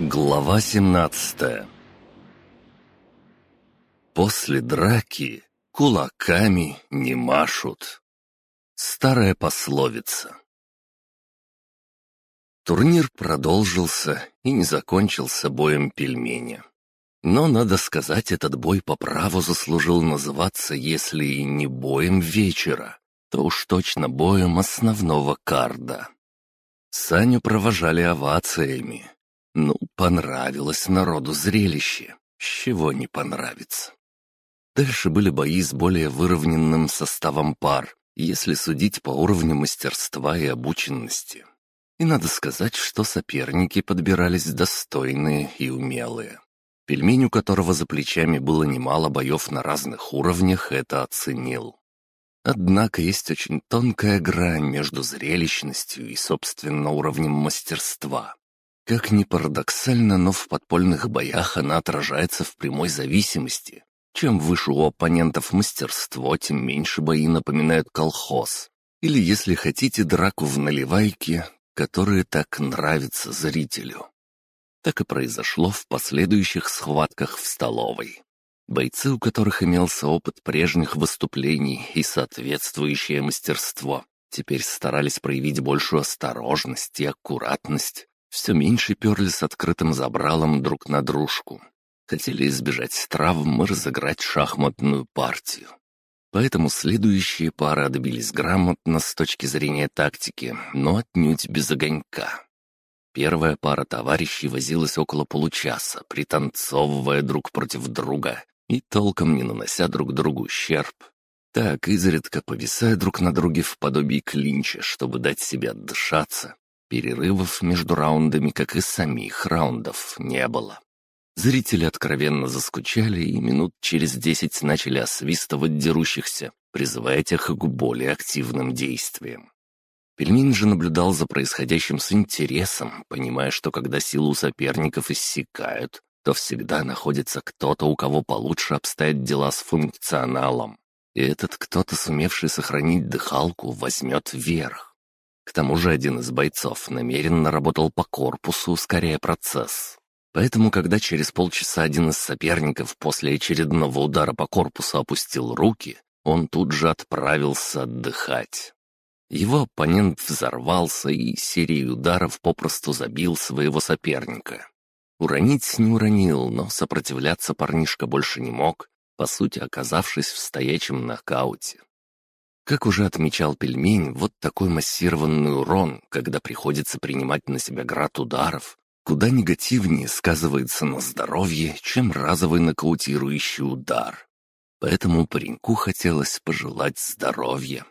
Глава 17 После драки кулаками не машут. Старая пословица. Турнир продолжился и не закончился боем пельменя. Но, надо сказать, этот бой по праву заслужил называться, если и не боем вечера, то уж точно боем основного карда. Саню провожали овациями, ну, понравилось народу зрелище. С чего не понравится. Дальше были бои с более выровненным составом пар, если судить по уровню мастерства и обученности. И надо сказать, что соперники подбирались достойные и умелые. Пельмень, у которого за плечами было немало боев на разных уровнях, это оценил. Однако есть очень тонкая грань между зрелищностью и, собственно, уровнем мастерства. Как ни парадоксально, но в подпольных боях она отражается в прямой зависимости. Чем выше у оппонентов мастерство, тем меньше бои напоминают колхоз. Или, если хотите, драку в наливайке, которые так нравятся зрителю. Так и произошло в последующих схватках в столовой. Бойцы, у которых имелся опыт прежних выступлений и соответствующее мастерство, теперь старались проявить большую осторожность и аккуратность, все меньше перли с открытым забралом друг на дружку. Хотели избежать травм и разыграть шахматную партию. Поэтому следующие пары отбились грамотно с точки зрения тактики, но отнюдь без огонька. Первая пара товарищей возилась около получаса, пританцовывая друг против друга и толком не нанося друг другу ущерб. Так, изредка повисая друг на друге в подобии клинча, чтобы дать себе отдышаться Перерывов между раундами, как и самих раундов, не было. Зрители откровенно заскучали и минут через десять начали освистывать дерущихся, призывая тех к более активным действиям. Пельмень же наблюдал за происходящим с интересом, понимая, что когда силу соперников иссякают, то всегда находится кто-то, у кого получше обстоят дела с функционалом. И этот кто-то, сумевший сохранить дыхалку, возьмет верх. К тому же один из бойцов намеренно работал по корпусу, ускоряя процесс. Поэтому, когда через полчаса один из соперников после очередного удара по корпусу опустил руки, он тут же отправился отдыхать. Его оппонент взорвался и серией ударов попросту забил своего соперника. Уронить не уронил, но сопротивляться парнишка больше не мог, по сути оказавшись в стоячем нокауте. Как уже отмечал пельмень, вот такой массированный урон, когда приходится принимать на себя град ударов, куда негативнее сказывается на здоровье, чем разовый нокаутирующий удар. Поэтому пареньку хотелось пожелать здоровья.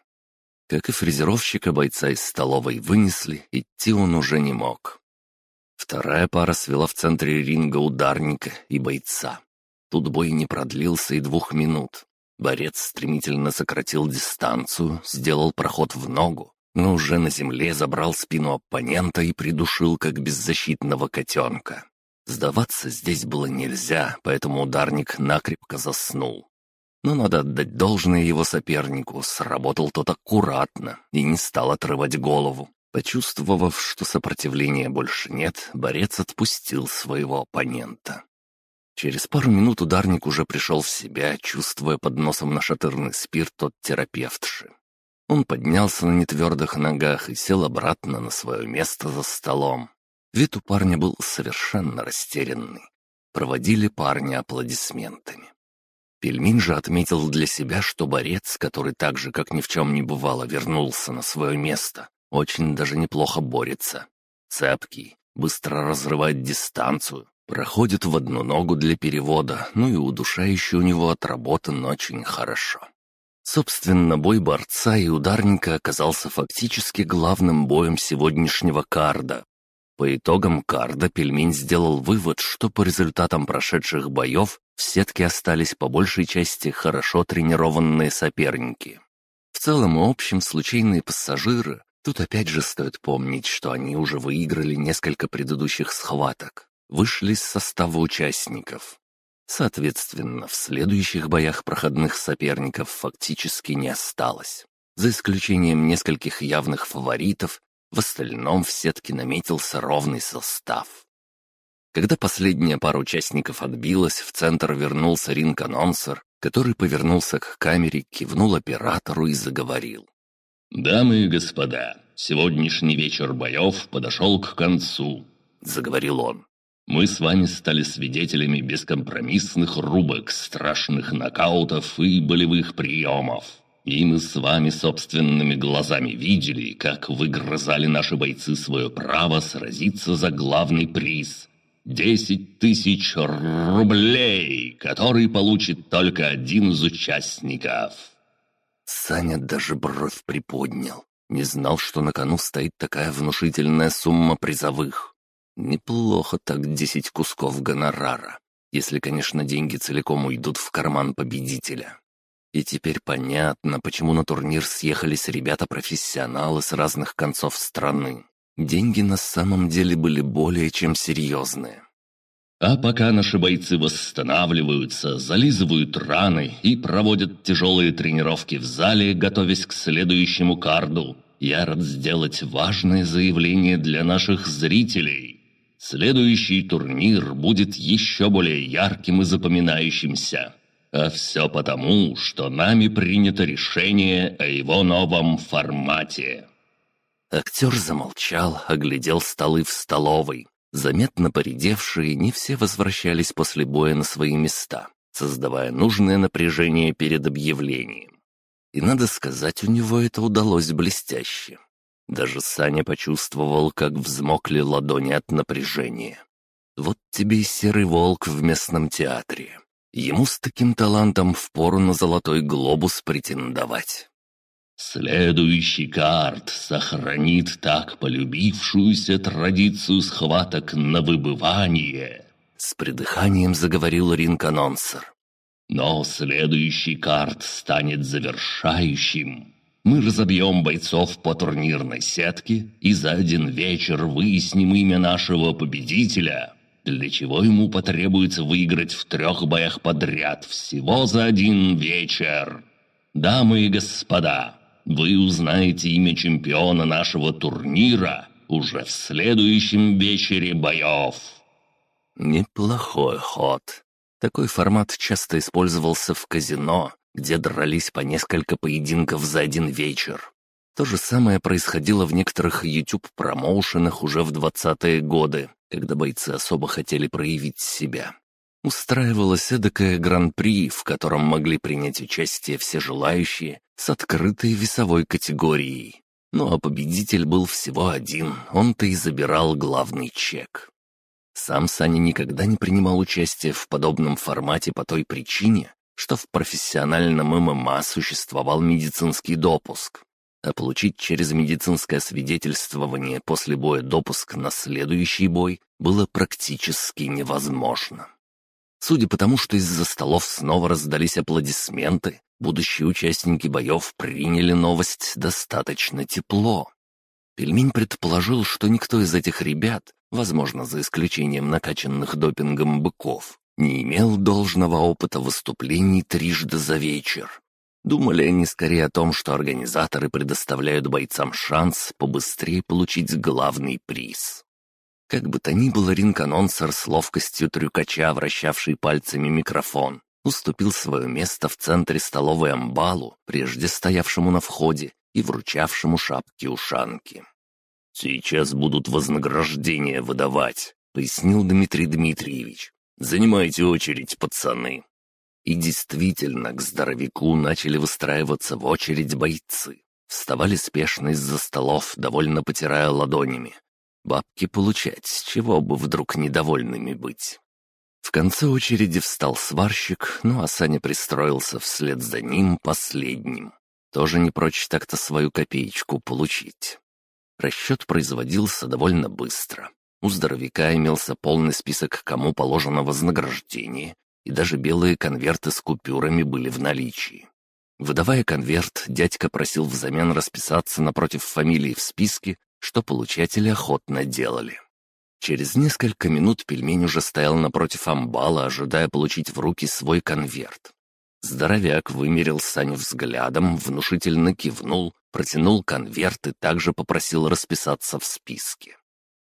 Как и фрезеровщика бойца из столовой вынесли, идти он уже не мог. Вторая пара свела в центре ринга ударника и бойца. Тут бой не продлился и двух минут. Борец стремительно сократил дистанцию, сделал проход в ногу, но уже на земле забрал спину оппонента и придушил, как беззащитного котенка. Сдаваться здесь было нельзя, поэтому ударник накрепко заснул. Но надо отдать должное его сопернику, сработал тот аккуратно и не стал отрывать голову. Почувствовав, что сопротивления больше нет, борец отпустил своего оппонента. Через пару минут ударник уже пришел в себя, чувствуя под носом нашатырный спирт от терапевтши. Он поднялся на нетвердых ногах и сел обратно на свое место за столом. Вид у парня был совершенно растерянный. Проводили парня аплодисментами. Пельмин же отметил для себя, что борец, который так же, как ни в чем не бывало, вернулся на свое место, очень даже неплохо борется. Цепкий, быстро разрывает дистанцию, Проходит в одну ногу для перевода, ну и удушающий у него отработан очень хорошо. Собственно, бой борца и ударника оказался фактически главным боем сегодняшнего карда. По итогам карда пельмень сделал вывод, что по результатам прошедших боев в сетке остались по большей части хорошо тренированные соперники. В целом и общем случайные пассажиры, тут опять же стоит помнить, что они уже выиграли несколько предыдущих схваток вышли из состава участников. Соответственно, в следующих боях проходных соперников фактически не осталось. За исключением нескольких явных фаворитов, в остальном в сетке наметился ровный состав. Когда последняя пара участников отбилась, в центр вернулся ринг-анонсер, который повернулся к камере, кивнул оператору и заговорил. «Дамы и господа, сегодняшний вечер боев подошел к концу», — заговорил он. «Мы с вами стали свидетелями бескомпромиссных рубок, страшных нокаутов и болевых приемов. И мы с вами собственными глазами видели, как выгрызали наши бойцы свое право сразиться за главный приз Десять тысяч рублей, который получит только один из участников. Саня даже бровь приподнял. Не знал, что на кону стоит такая внушительная сумма призовых. Неплохо так десять кусков гонорара, если, конечно, деньги целиком уйдут в карман победителя. И теперь понятно, почему на турнир съехались ребята-профессионалы с разных концов страны. Деньги на самом деле были более чем серьезные. А пока наши бойцы восстанавливаются, зализывают раны и проводят тяжелые тренировки в зале, готовясь к следующему карду, я рад сделать важное заявление для наших зрителей. Следующий турнир будет еще более ярким и запоминающимся. А все потому, что нами принято решение о его новом формате. Актер замолчал, оглядел столы в столовой. Заметно поредевшие, не все возвращались после боя на свои места, создавая нужное напряжение перед объявлением. И надо сказать, у него это удалось блестяще. Даже Саня почувствовал, как взмокли ладони от напряжения. Вот тебе и серый волк в местном театре. Ему с таким талантом впору на золотой глобус претендовать. Следующий карт сохранит так полюбившуюся традицию схваток на выбывание. С придыханием заговорил ринг-анонсер. Но следующий карт станет завершающим. Мы разобьем бойцов по турнирной сетке и за один вечер выясним имя нашего победителя, для чего ему потребуется выиграть в трех боях подряд всего за один вечер. Дамы и господа, вы узнаете имя чемпиона нашего турнира уже в следующем вечере боев». Неплохой ход. Такой формат часто использовался в казино, где дрались по несколько поединков за один вечер. То же самое происходило в некоторых YouTube-промоушенах уже в 20-е годы, когда бойцы особо хотели проявить себя. Устраивалось эдакое гран-при, в котором могли принять участие все желающие, с открытой весовой категорией. Ну а победитель был всего один, он-то и забирал главный чек. Сам Саня никогда не принимал участие в подобном формате по той причине, что в профессиональном ММА существовал медицинский допуск, а получить через медицинское свидетельствование после боя допуск на следующий бой было практически невозможно. Судя по тому, что из-за столов снова раздались аплодисменты, будущие участники боев приняли новость достаточно тепло. Пельмень предположил, что никто из этих ребят, возможно, за исключением накачанных допингом быков, не имел должного опыта выступлений трижды за вечер. Думали они скорее о том, что организаторы предоставляют бойцам шанс побыстрее получить главный приз. Как бы то ни было, ринг-анонсер с ловкостью трюкача, вращавший пальцами микрофон, уступил свое место в центре столовой амбалу, прежде стоявшему на входе и вручавшему шапки-ушанки. «Сейчас будут вознаграждения выдавать», — пояснил Дмитрий Дмитриевич. «Занимайте очередь, пацаны». И действительно, к здоровяку начали выстраиваться в очередь бойцы. Вставали спешно из-за столов, довольно потирая ладонями, Бабки получать, с чего бы вдруг недовольными быть. В конце очереди встал сварщик, ну а Саня пристроился вслед за ним последним. Тоже не прочь так-то свою копеечку получить. Расчет производился довольно быстро. У здоровяка имелся полный список, кому положено вознаграждение, и даже белые конверты с купюрами были в наличии. Выдавая конверт, дядька просил взамен расписаться напротив фамилии в списке что получатели охотно делали. Через несколько минут пельмень уже стоял напротив амбала, ожидая получить в руки свой конверт. Здоровяк вымерил Саню взглядом, внушительно кивнул, протянул конверт и также попросил расписаться в списке.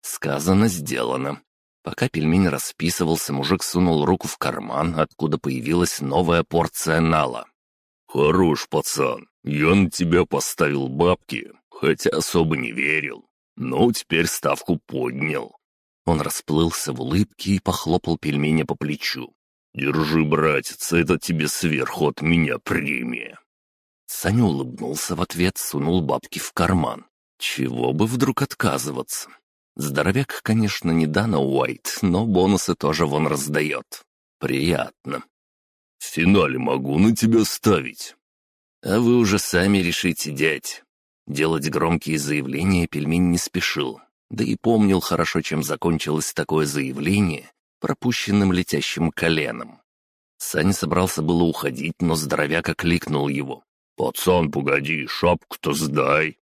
Сказано, сделано. Пока пельмень расписывался, мужик сунул руку в карман, откуда появилась новая порция нала. «Хорош, пацан, я на тебя поставил бабки, хотя особо не верил. Но теперь ставку поднял». Он расплылся в улыбке и похлопал пельменя по плечу. «Держи, братец, это тебе сверху от меня премия». Саня улыбнулся в ответ, сунул бабки в карман. Чего бы вдруг отказываться? Здоровяк, конечно, не Дана Уайт, но бонусы тоже вон раздает. Приятно. В финале могу на тебя ставить. А вы уже сами решите, дядь. Делать громкие заявления пельмень не спешил. Да и помнил хорошо, чем закончилось такое заявление, пропущенным летящим коленом. Саня собрался было уходить, но здоровяк окликнул его. «Пацан, погоди, шапку-то сдай!»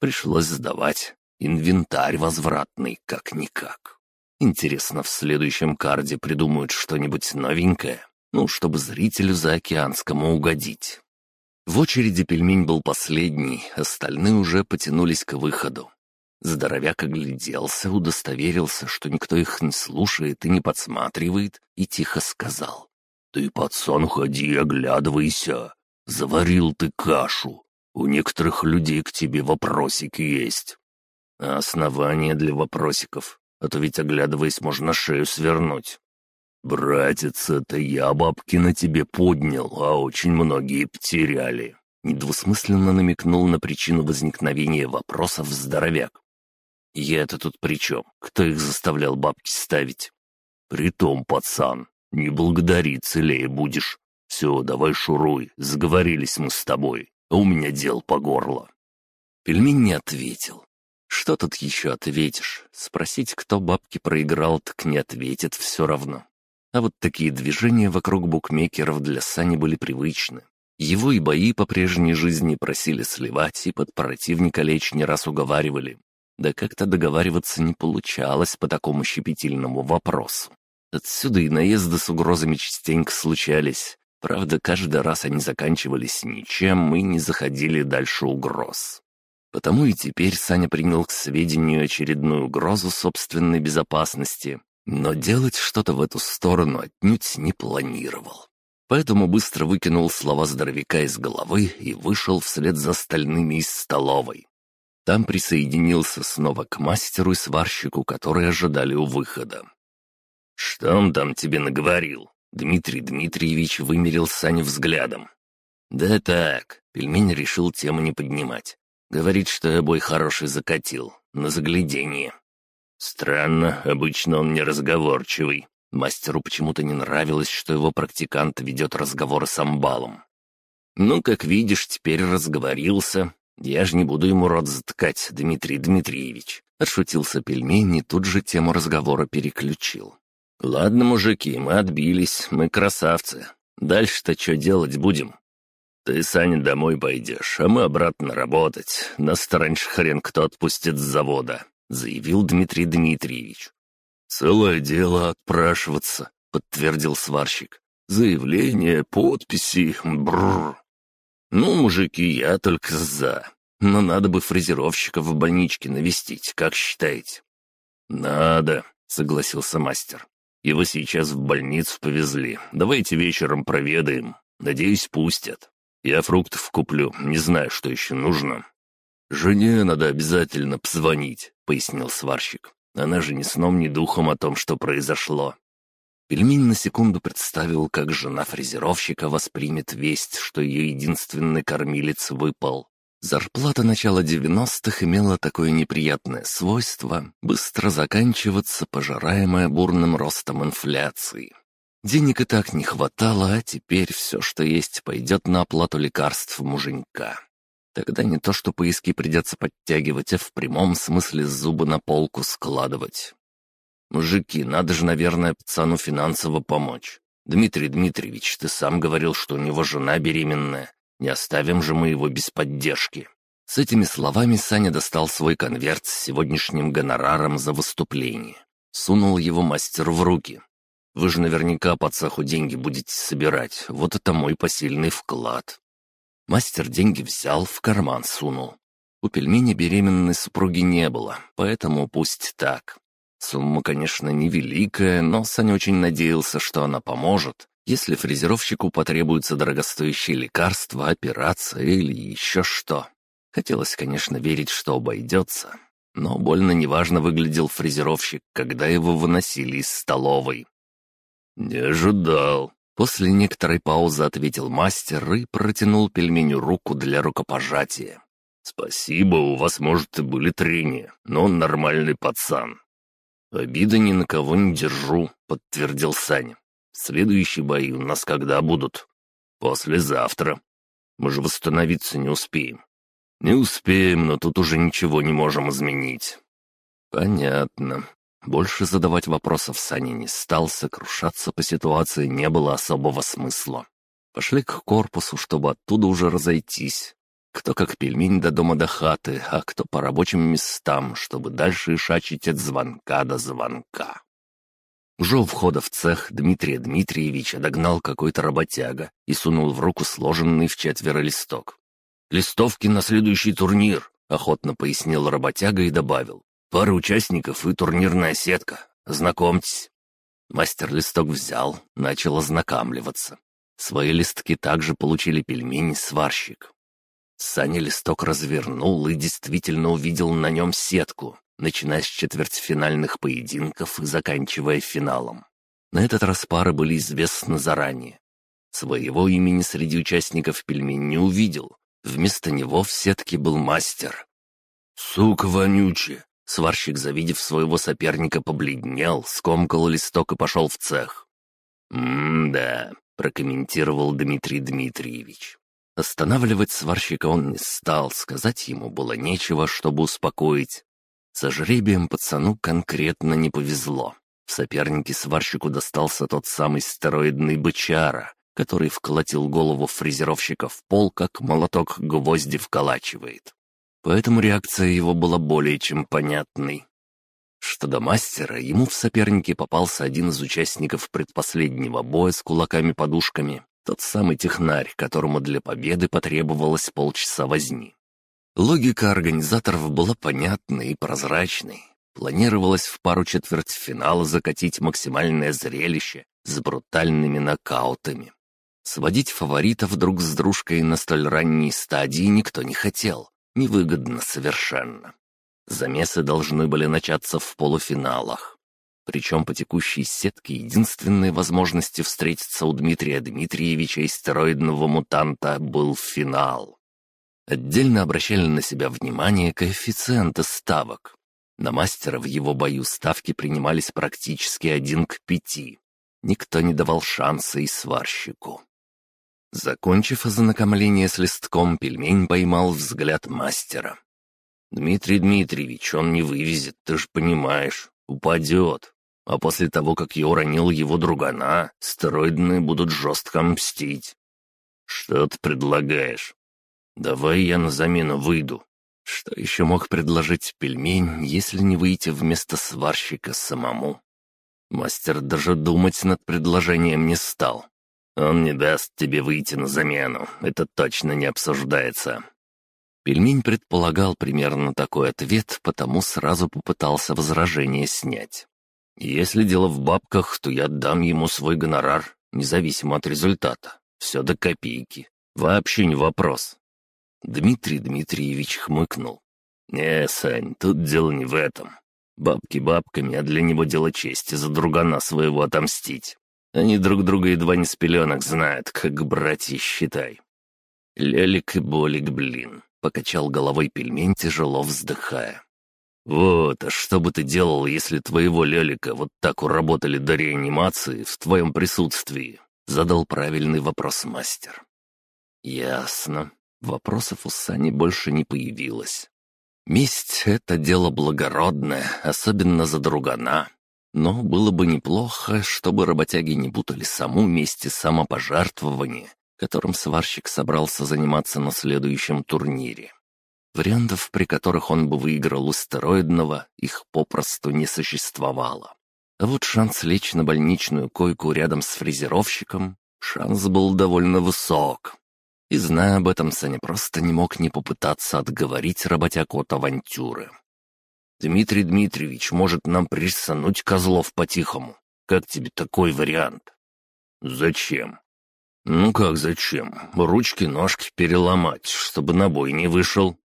Пришлось сдавать. Инвентарь возвратный, как-никак. Интересно, в следующем карде придумают что-нибудь новенькое? Ну, чтобы зрителю заокеанскому угодить. В очереди пельмень был последний, остальные уже потянулись к выходу. Здоровяк огляделся, удостоверился, что никто их не слушает и не подсматривает, и тихо сказал. «Ты, пацан, ходи, оглядывайся. Заварил ты кашу. У некоторых людей к тебе вопросики есть. А основания для вопросиков? А то ведь, оглядываясь, можно шею свернуть. «Братец, это я бабки на тебе поднял, а очень многие потеряли». Недвусмысленно намекнул на причину возникновения вопросов здоровяк. «Я-то тут при чем? Кто их заставлял бабки ставить?» «Притом, пацан, не благодари, целее будешь. Все, давай шуруй, сговорились мы с тобой, а у меня дел по горло». Пельмень не ответил. Что тут еще ответишь? Спросить, кто бабки проиграл, так не ответит все равно. А вот такие движения вокруг букмекеров для Сани были привычны. Его и бои по прежней жизни просили сливать, и под противника лечь не раз уговаривали. Да как-то договариваться не получалось по такому щепетильному вопросу. Отсюда и наезды с угрозами частенько случались. Правда, каждый раз они заканчивались ничем и не заходили дальше угроз. Потому и теперь Саня принял к сведению очередную угрозу собственной безопасности, но делать что-то в эту сторону отнюдь не планировал. Поэтому быстро выкинул слова здоровяка из головы и вышел вслед за остальными из столовой. Там присоединился снова к мастеру и сварщику, которые ожидали у выхода. «Что он там тебе наговорил?» Дмитрий Дмитриевич вымерил Саню взглядом. «Да так», — пельмень решил тему не поднимать. Говорит, что я бой хороший закатил, на заглядение. Странно, обычно он неразговорчивый. Мастеру почему-то не нравилось, что его практикант ведет разговоры с амбалом. «Ну, как видишь, теперь разговорился. Я же не буду ему рот заткать, Дмитрий Дмитриевич». Отшутился пельмень и тут же тему разговора переключил. «Ладно, мужики, мы отбились, мы красавцы. Дальше-то что делать будем?» «Ты, Саня, домой пойдешь, а мы обратно работать. Нас раньше хрен кто отпустит с завода», — заявил Дмитрий Дмитриевич. «Целое дело отпрашиваться», — подтвердил сварщик. «Заявление, подписи, бррр». «Ну, мужики, я только за. Но надо бы фрезеровщика в больничке навестить, как считаете?» «Надо», — согласился мастер. «Его сейчас в больницу повезли. Давайте вечером проведаем. Надеюсь, пустят». Я фруктов куплю, не знаю, что еще нужно». «Жене надо обязательно позвонить», — пояснил сварщик. «Она же ни сном, ни духом о том, что произошло». Пельмень на секунду представил, как жена фрезеровщика воспримет весть, что ее единственный кормилец выпал. Зарплата начала девяностых имела такое неприятное свойство быстро заканчиваться, пожираемое бурным ростом инфляции. Денег и так не хватало, а теперь все, что есть, пойдет на оплату лекарств муженька. Тогда не то что поиски придется подтягивать, а в прямом смысле зубы на полку складывать. Мужики, надо же, наверное, пацану финансово помочь. Дмитрий Дмитриевич, ты сам говорил, что у него жена беременная. Не оставим же мы его без поддержки. С этими словами Саня достал свой конверт с сегодняшним гонораром за выступление. Сунул его мастеру в руки. Вы же наверняка по цеху деньги будете собирать. Вот это мой посильный вклад». Мастер деньги взял, в карман сунул. У пельмени беременной супруги не было, поэтому пусть так. Сумма, конечно, невеликая, но Саня очень надеялся, что она поможет, если фрезеровщику потребуется дорогостоящее лекарство, операция или еще что. Хотелось, конечно, верить, что обойдется, но больно неважно выглядел фрезеровщик, когда его выносили из столовой. «Не ожидал», — после некоторой паузы ответил мастер и протянул пельменю руку для рукопожатия. «Спасибо, у вас, может, и были трения, но он нормальный пацан». «Обиды ни на кого не держу», — подтвердил Саня. «Следующие бои у нас когда будут?» «Послезавтра. Мы же восстановиться не успеем». «Не успеем, но тут уже ничего не можем изменить». «Понятно». Больше задавать вопросов Саня не стал, сокрушаться по ситуации не было особого смысла. Пошли к корпусу, чтобы оттуда уже разойтись. Кто как пельмень до дома до хаты, а кто по рабочим местам, чтобы дальше ишачить от звонка до звонка. Уже у входа в цех Дмитрия Дмитриевича догнал какой-то работяга и сунул в руку сложенный в четверо листок. «Листовки на следующий турнир», — охотно пояснил работяга и добавил. «Пара участников и турнирная сетка. Знакомьтесь». Мастер листок взял, начал ознакомливаться. Свои листки также получили пельмень-сварщик. Саня листок развернул и действительно увидел на нем сетку, начиная с четвертьфинальных поединков и заканчивая финалом. На этот раз пары были известны заранее. Своего имени среди участников пельмень не увидел. Вместо него в сетке был мастер. «Сука вонючая!» Сварщик, завидев своего соперника, побледнел, скомкал листок и пошел в цех. «М-да», — прокомментировал Дмитрий Дмитриевич. Останавливать сварщика он не стал, сказать ему было нечего, чтобы успокоить. Со жребием пацану конкретно не повезло. В сопернике сварщику достался тот самый стероидный бычара, который вколотил голову фрезеровщика в пол, как молоток гвозди вколачивает. Поэтому реакция его была более чем понятной. Что до мастера, ему в сопернике попался один из участников предпоследнего боя с кулаками-подушками, тот самый технарь, которому для победы потребовалось полчаса возни. Логика организаторов была понятной и прозрачной. Планировалось в пару четвертьфинала закатить максимальное зрелище с брутальными нокаутами. Сводить фаворитов друг с дружкой на столь ранней стадии никто не хотел. Невыгодно совершенно. Замесы должны были начаться в полуфиналах. Причем по текущей сетке единственной возможности встретиться у Дмитрия Дмитриевича и стероидного мутанта был финал. Отдельно обращали на себя внимание коэффициенты ставок. На мастера в его бою ставки принимались практически один к пяти. Никто не давал шанса и сварщику. Закончив ознакомление с листком, пельмень поймал взгляд мастера. «Дмитрий Дмитриевич, он не вывезет, ты ж понимаешь. Упадет. А после того, как я уронил его другана, стероидные будут жестко мстить. Что ты предлагаешь? Давай я на замену выйду. Что еще мог предложить пельмень, если не выйти вместо сварщика самому? Мастер даже думать над предложением не стал. Он не даст тебе выйти на замену, это точно не обсуждается. Пельмень предполагал примерно такой ответ, потому сразу попытался возражение снять. Если дело в бабках, то я отдам ему свой гонорар, независимо от результата. Все до копейки. Вообще не вопрос. Дмитрий Дмитриевич хмыкнул. «Не, Сань, тут дело не в этом. Бабки бабками, а для него дело чести за другана своего отомстить. Они друг друга едва не с пеленок знают, как братья считай». «Лелик и Болик, блин», — покачал головой пельмень, тяжело вздыхая. «Вот, а что бы ты делал, если твоего Лелика вот так уработали до реанимации в твоем присутствии?» Задал правильный вопрос мастер. «Ясно. Вопросов у Сани больше не появилось. Месть — это дело благородное, особенно за другана. Но было бы неплохо, чтобы работяги не путали саму месть и самопожертвование, которым сварщик собрался заниматься на следующем турнире. Вариантов, при которых он бы выиграл у стероидного, их попросту не существовало. А вот шанс лечь на больничную койку рядом с фрезеровщиком, шанс был довольно высок. И зная об этом, Саня просто не мог не попытаться отговорить работяг от авантюры. Дмитрий Дмитриевич может нам присануть козлов по-тихому. Как тебе такой вариант?» «Зачем?» «Ну как зачем? Ручки-ножки переломать, чтобы на бой не вышел».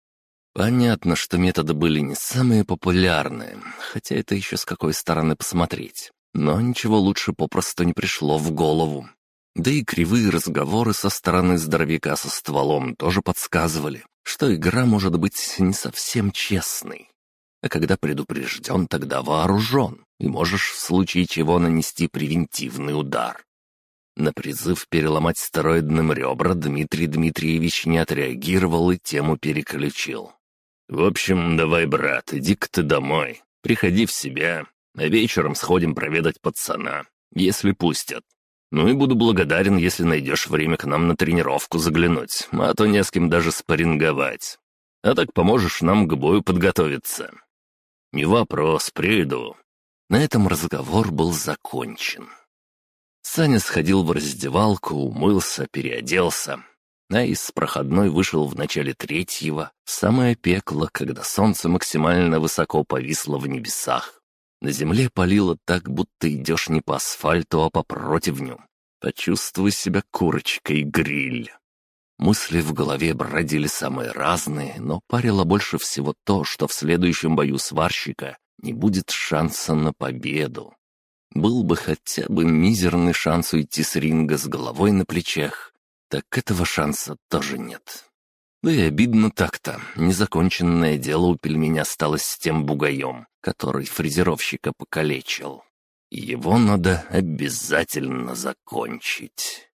Понятно, что методы были не самые популярные, хотя это еще с какой стороны посмотреть. Но ничего лучше попросту не пришло в голову. Да и кривые разговоры со стороны здоровяка со стволом тоже подсказывали, что игра может быть не совсем честной. А когда предупрежден, тогда вооружен, и можешь в случае чего нанести превентивный удар. На призыв переломать стероидным ребра Дмитрий Дмитриевич не отреагировал и тему переключил. «В общем, давай, брат, иди-ка ты домой, приходи в себя, а вечером сходим проведать пацана, если пустят. Ну и буду благодарен, если найдешь время к нам на тренировку заглянуть, а то не с кем даже спарринговать. А так поможешь нам к бою подготовиться». «Не вопрос, приду». На этом разговор был закончен. Саня сходил в раздевалку, умылся, переоделся, а из проходной вышел в начале третьего, самое пекло, когда солнце максимально высоко повисло в небесах. На земле палило так, будто идешь не по асфальту, а по противню. Почувствуй себя курочкой гриль. Мысли в голове бродили самые разные, но парило больше всего то, что в следующем бою сварщика не будет шанса на победу. Был бы хотя бы мизерный шанс уйти с ринга с головой на плечах, так этого шанса тоже нет. Да и обидно так-то. Незаконченное дело у пельменя осталось с тем бугаем, который фрезеровщика покалечил. Его надо обязательно закончить.